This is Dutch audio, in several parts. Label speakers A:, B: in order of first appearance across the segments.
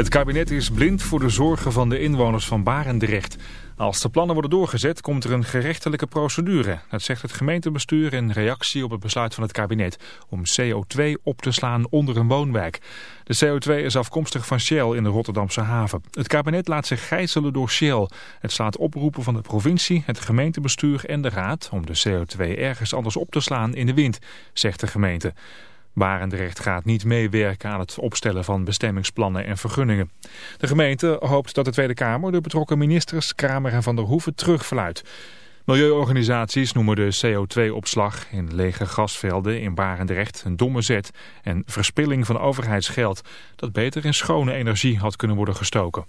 A: Het kabinet is blind voor de zorgen van de inwoners van Barendrecht. Als de plannen worden doorgezet, komt er een gerechtelijke procedure. Dat zegt het gemeentebestuur in reactie op het besluit van het kabinet... om CO2 op te slaan onder een woonwijk. De CO2 is afkomstig van Shell in de Rotterdamse haven. Het kabinet laat zich gijzelen door Shell. Het slaat oproepen van de provincie, het gemeentebestuur en de raad... om de CO2 ergens anders op te slaan in de wind, zegt de gemeente. Barendrecht gaat niet meewerken aan het opstellen van bestemmingsplannen en vergunningen. De gemeente hoopt dat de Tweede Kamer de betrokken ministers Kramer en Van der Hoeven terugfluit. Milieuorganisaties noemen de CO2-opslag in lege gasvelden in Barendrecht een domme zet en verspilling van overheidsgeld dat beter in schone energie had kunnen worden gestoken.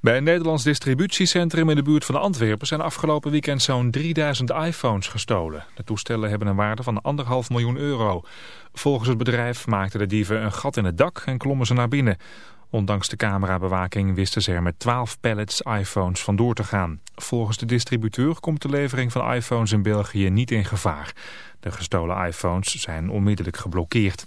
A: Bij een Nederlands distributiecentrum in de buurt van Antwerpen zijn afgelopen weekend zo'n 3000 iPhones gestolen. De toestellen hebben een waarde van anderhalf miljoen euro. Volgens het bedrijf maakten de dieven een gat in het dak en klommen ze naar binnen. Ondanks de camerabewaking wisten ze er met 12 pallets iPhones vandoor te gaan. Volgens de distributeur komt de levering van iPhones in België niet in gevaar. De gestolen iPhones zijn onmiddellijk geblokkeerd.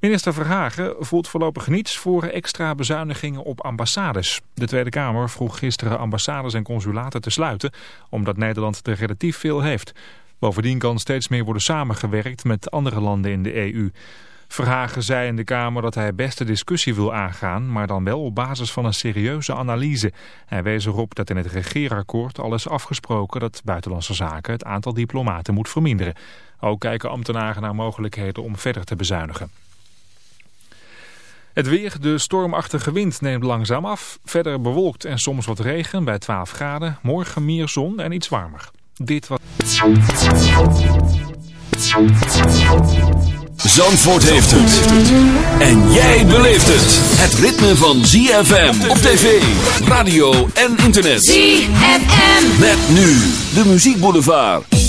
A: Minister Verhagen voelt voorlopig niets voor extra bezuinigingen op ambassades. De Tweede Kamer vroeg gisteren ambassades en consulaten te sluiten, omdat Nederland er relatief veel heeft. Bovendien kan steeds meer worden samengewerkt met andere landen in de EU. Verhagen zei in de Kamer dat hij best de discussie wil aangaan, maar dan wel op basis van een serieuze analyse. Hij wees erop dat in het regeerakkoord al is afgesproken dat Buitenlandse Zaken het aantal diplomaten moet verminderen. Ook kijken ambtenaren naar mogelijkheden om verder te bezuinigen. Het weer, de stormachtige wind neemt langzaam af. Verder bewolkt en soms wat regen bij 12 graden. Morgen meer zon en iets warmer. Dit was...
B: Zandvoort heeft het. En jij beleeft het. Het ritme van ZFM op tv, radio en internet.
C: ZFM.
B: Met nu de muziekboulevard.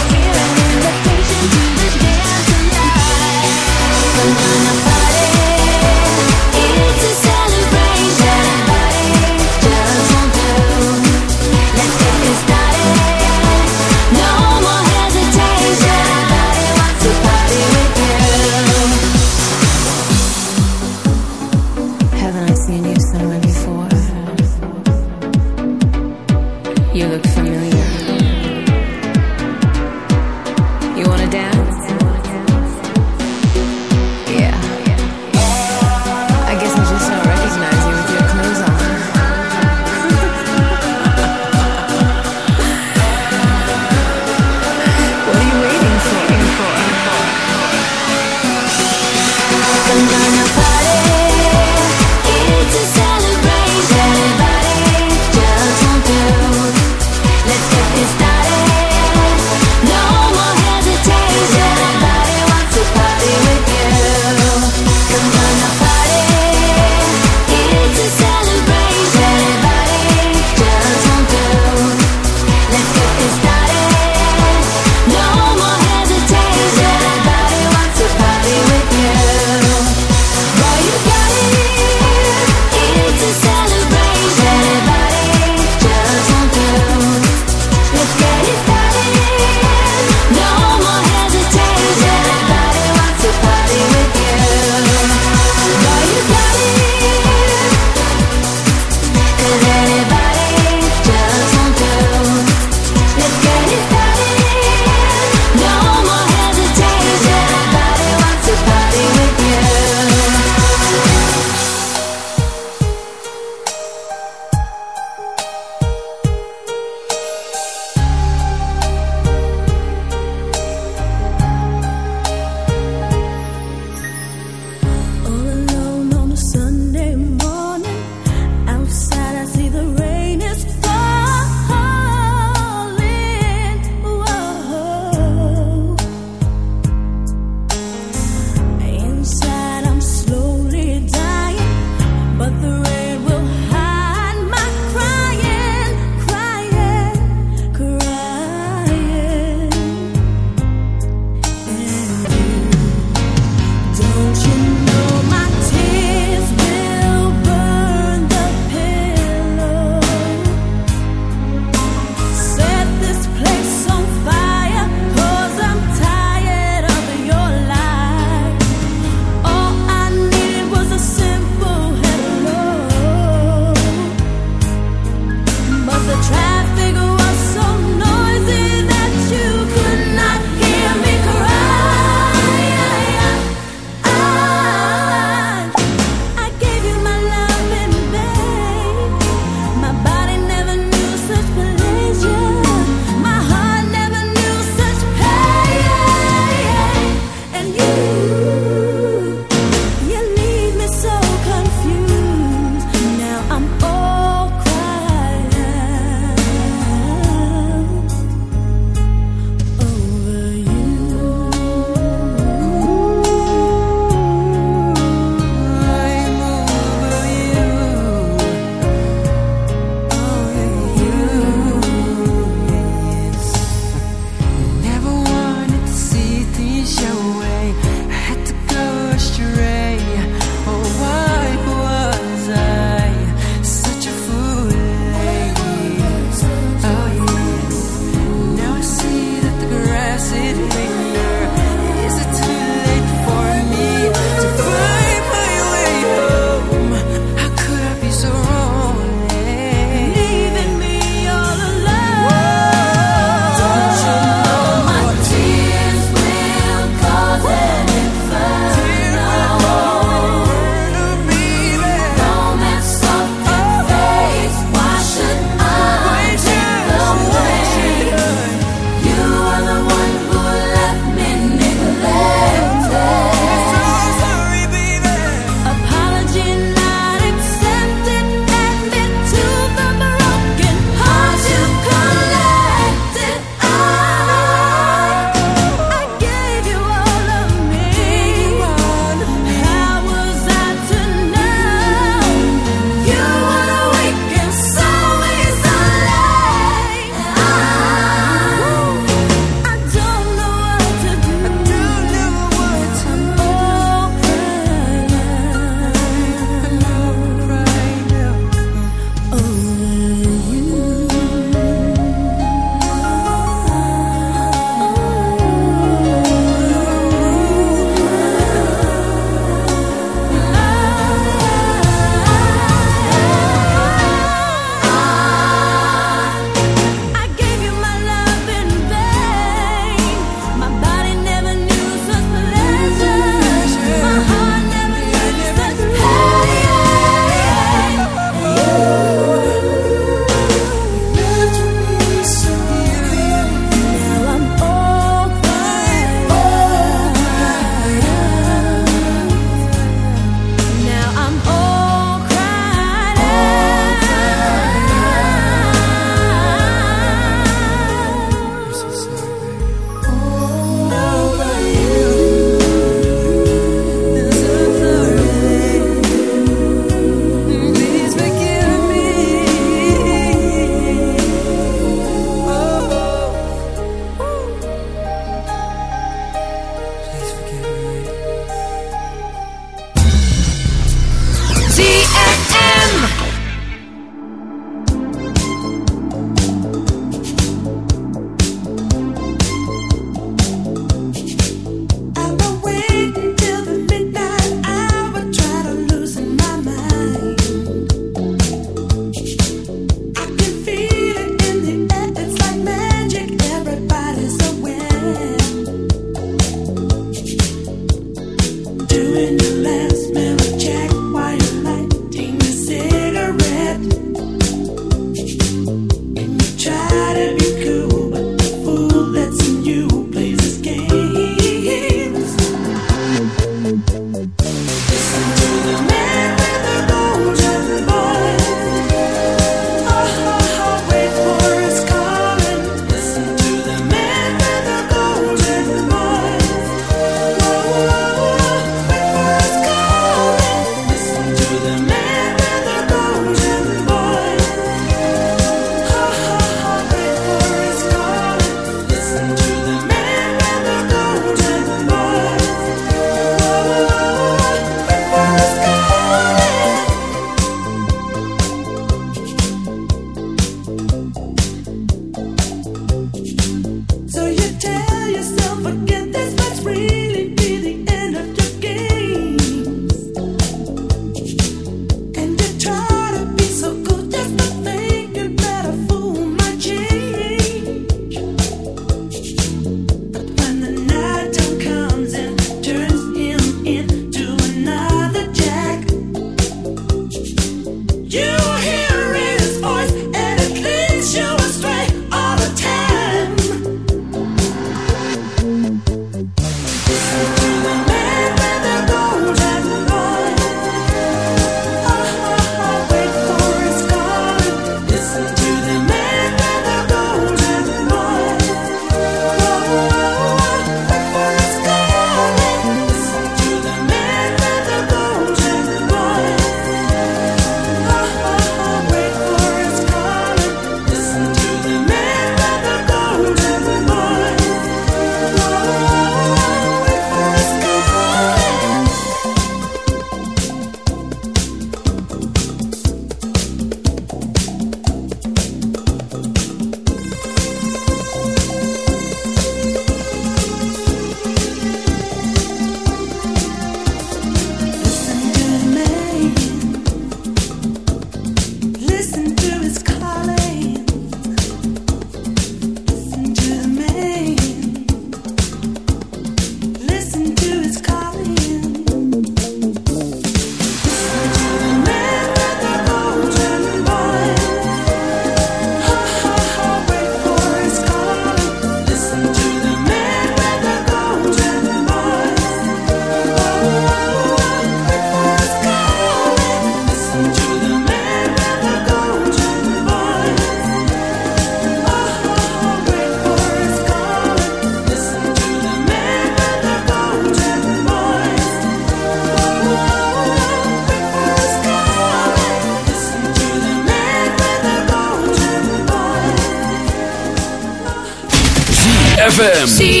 D: See.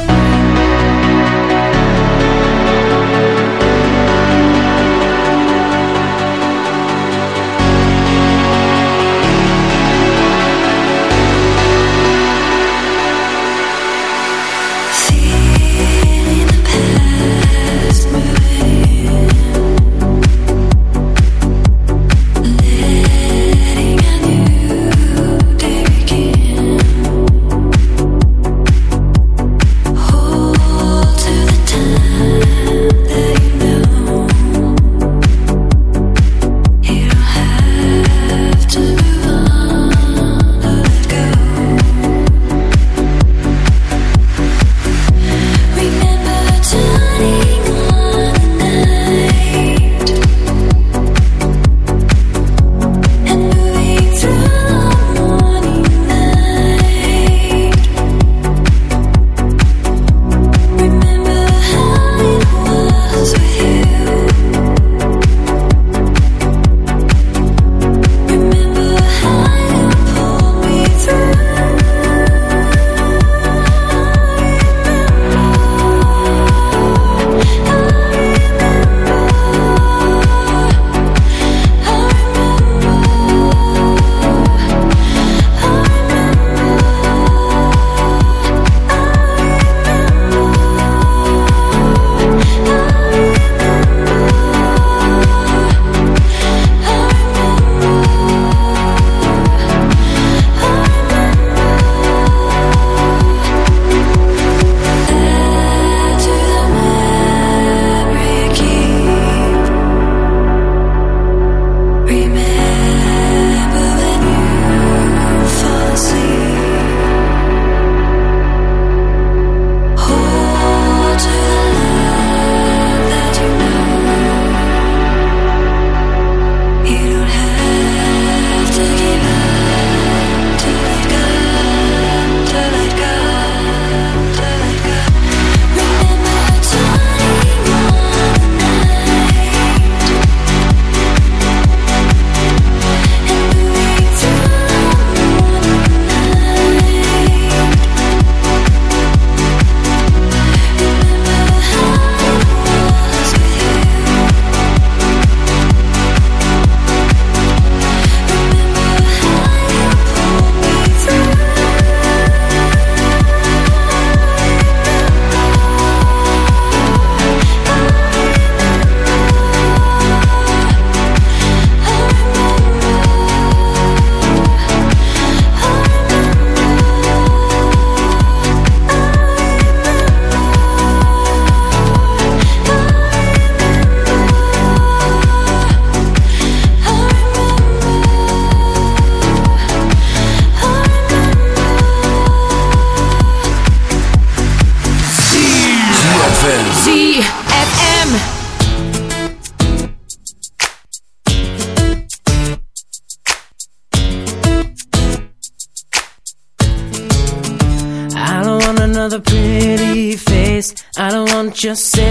E: just said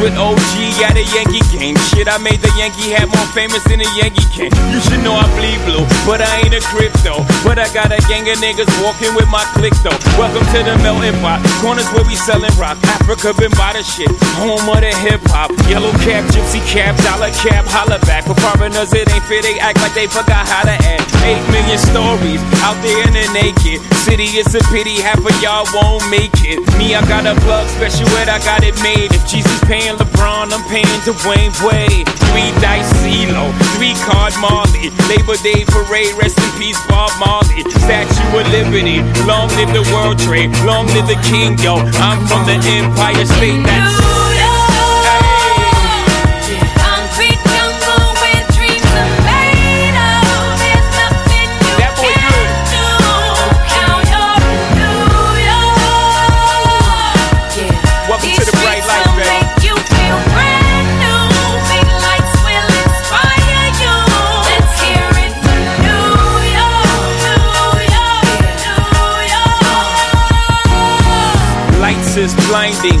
F: With OG at a Yankee game. Shit, I made the Yankee hat more famous than the Yankee king. You should know I bleed blue, but I ain't a crypto. But I got a gang of niggas walking with my click though. Welcome to the melting pot. Corners where we selling rock. Africa been by the shit. Home of the hip hop. Yellow cap, gypsy cap, dollar cap, holla back. For foreigners, it ain't fair. They act like they forgot how to act. Eight million stories out there in the naked city. It's a pity half of y'all won't make it. Me, I got a plug special ed, I got it made. If Jesus paying LeBron, I'm paying Dwayne Wade. Three dice CeeLo, three card Marley. Labor Day parade, rest in peace Bob Marley. Statue of Liberty, long live the World Trade, long live the King, yo. I'm from the Empire State. That's blinding,